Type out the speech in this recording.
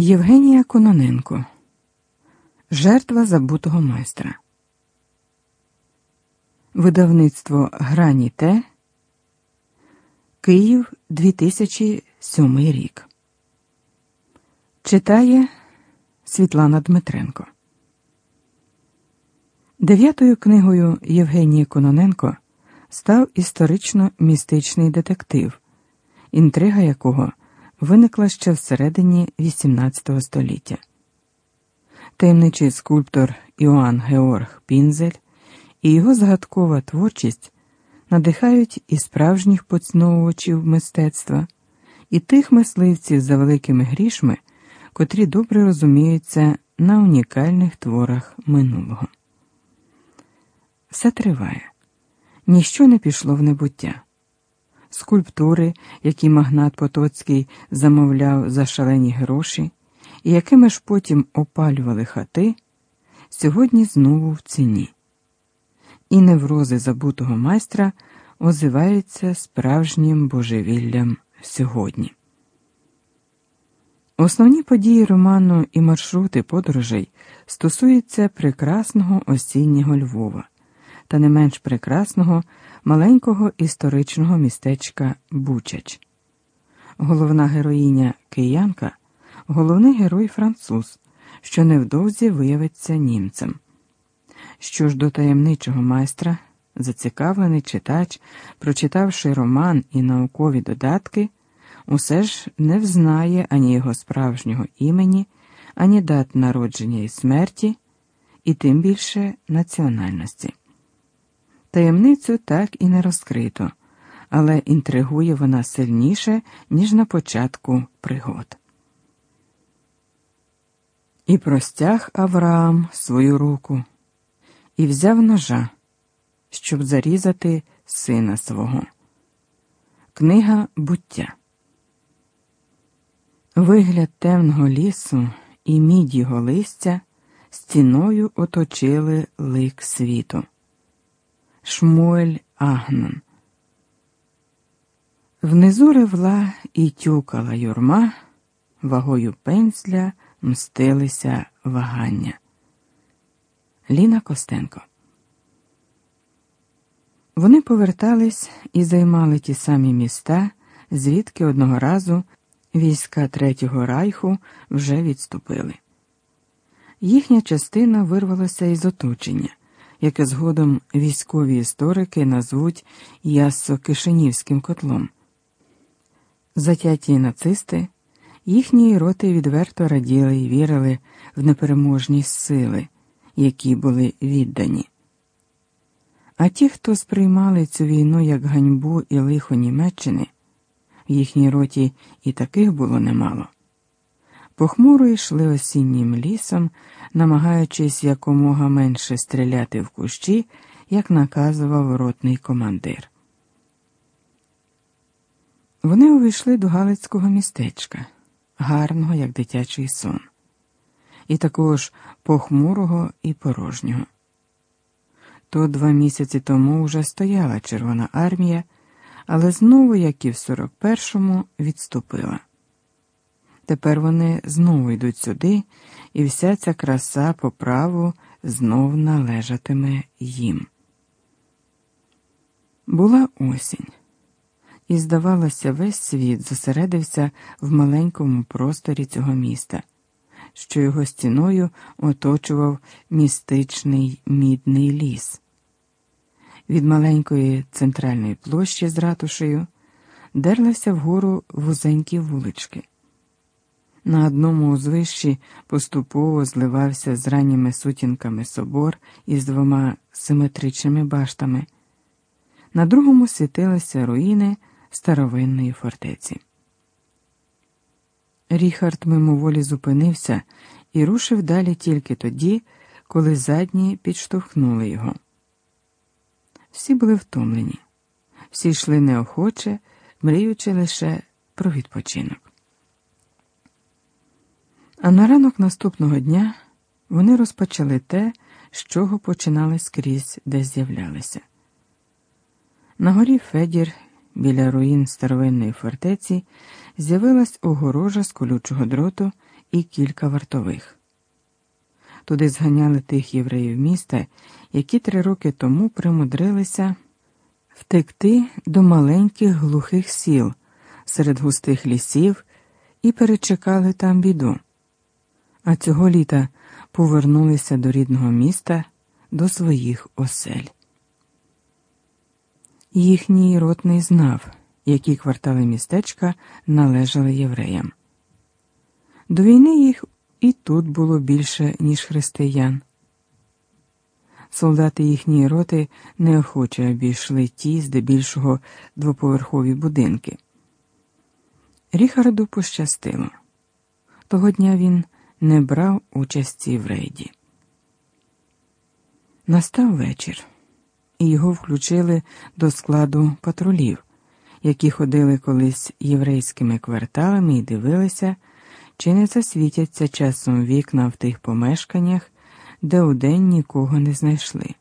Євгенія Кононенко Жертва забутого майстра. Видавництво Грані Т. Київ 2007 рік. Читає Світлана Дмитренко. Дев'ятою книгою Євгенії Кононенко став історично містичний детектив, інтрига якого виникла ще всередині XVIII століття. Таємничий скульптор Іоанн Георг Пінзель і його загадкова творчість надихають і справжніх поціновувачів мистецтва, і тих мисливців за великими грішми, котрі добре розуміються на унікальних творах минулого. Все триває, ніщо не пішло в небуття скульптури, які магнат Потоцький замовляв за шалені гроші, і якими ж потім опалювали хати, сьогодні знову в ціні. І неврози забутого майстра озиваються справжнім божевіллям сьогодні. Основні події роману і маршрути подорожей стосуються прекрасного осіннього Львова та не менш прекрасного маленького історичного містечка Бучач. Головна героїня киянка, головний герой француз, що невдовзі виявиться німцем. Що ж до таємничого майстра, зацікавлений читач, прочитавши роман і наукові додатки, усе ж не взнає ані його справжнього імені, ані дат народження і смерті, і тим більше національності. Таємницю так і не розкрито, але інтригує вона сильніше, ніж на початку пригод. І простяг Авраам свою руку і взяв ножа, щоб зарізати сина свого. Книга буття. Вигляд темного лісу і мідь його листя стіною оточили лик світу. Шмуель Агнан. Внизу ревла і тюкала юрма, вагою пензля мстилися вагання. Ліна Костенко. Вони повертались і займали ті самі міста, звідки одного разу війська Третього райху вже відступили. Їхня частина вирвалася із оточення яке згодом військові історики назвуть Яссо-Кишинівським котлом. Затяті нацисти їхні роти відверто раділи і вірили в непереможність сили, які були віддані. А ті, хто сприймали цю війну як ганьбу і лихо Німеччини, в їхній роті і таких було немало. Похмуро йшли осіннім лісом, намагаючись якомога менше стріляти в кущі, як наказував ротний командир. Вони увійшли до Галицького містечка, гарного, як дитячий сон, і такого ж похмурого і порожнього. То два місяці тому вже стояла Червона армія, але знову, як і в 41-му, відступила. Тепер вони знову йдуть сюди, і вся ця краса по праву знов належатиме їм. Була осінь, і, здавалося, весь світ зосередився в маленькому просторі цього міста, що його стіною оточував містичний мідний ліс. Від маленької центральної площі з ратушею дерлися вгору вузенькі вулички. На одному узвищі поступово зливався з ранніми сутінками собор із двома симетричними баштами, на другому світилися руїни старовинної фортеці. Ріхард мимоволі зупинився і рушив далі тільки тоді, коли задні підштовхнули його. Всі були втомлені, всі йшли неохоче, мріючи лише про відпочинок. А на ранок наступного дня вони розпочали те, з чого починали скрізь, де з'являлися. На горі Федір, біля руїн старовинної фортеці, з'явилась огорожа з колючого дроту і кілька вартових. Туди зганяли тих євреїв міста, які три роки тому примудрилися втекти до маленьких глухих сіл серед густих лісів і перечекали там біду. А цього літа повернулися до рідного міста, до своїх осель. Їхній ротний знав, які квартали містечка належали євреям. До війни їх і тут було більше, ніж християн. Солдати їхньої роти неохоче обійшли ті, здебільшого двоповерхові будинки. Ріхарду пощастило. Того дня він не брав участі в рейді. Настав вечір, і його включили до складу патрулів, які ходили колись єврейськими кварталами і дивилися, чи не засвітяться часом вікна в тих помешканнях, де удень нікого не знайшли.